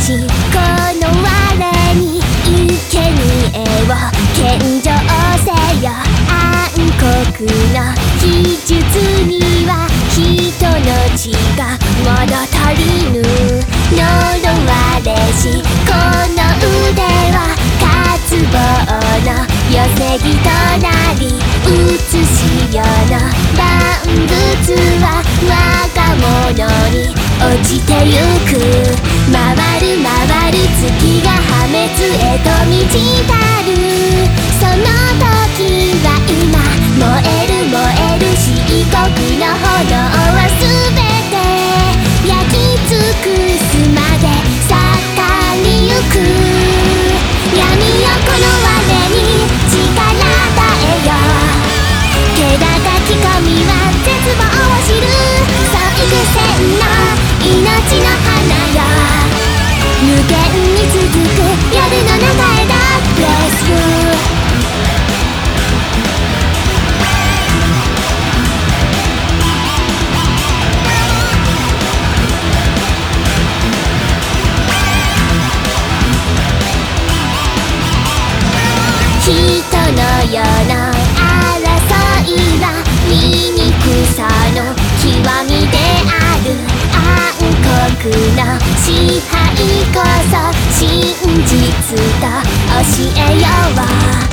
しこの我に生贄を献上せよ。暗黒の秘術には人の血が物足りぬ呪われしこの腕は渇望の寄せ木となり写しよの万物は若がに落ちてゆく滅へと満ちたる。その無限に続く夜の中へだ Bless you 人の世の争いは醜さの極みである。暗黒の支配さ真実と教えよう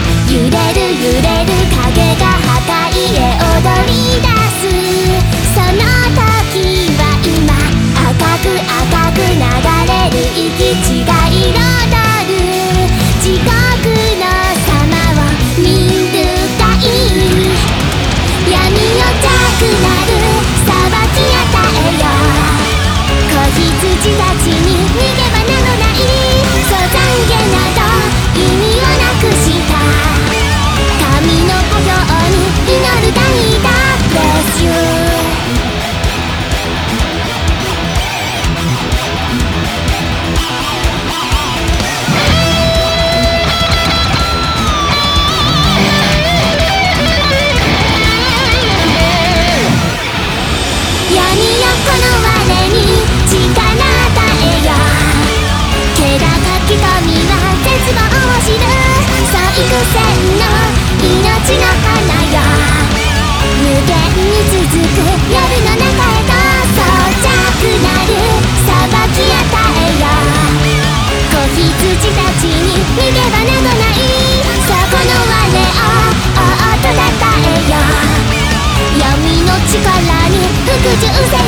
望を知るそう幾千の命の花よ無限に続く夜の中へと装着なる裁き与えよ子羊たちに逃げ場などないそこの我をおっとたたえよ闇の力に服従せよ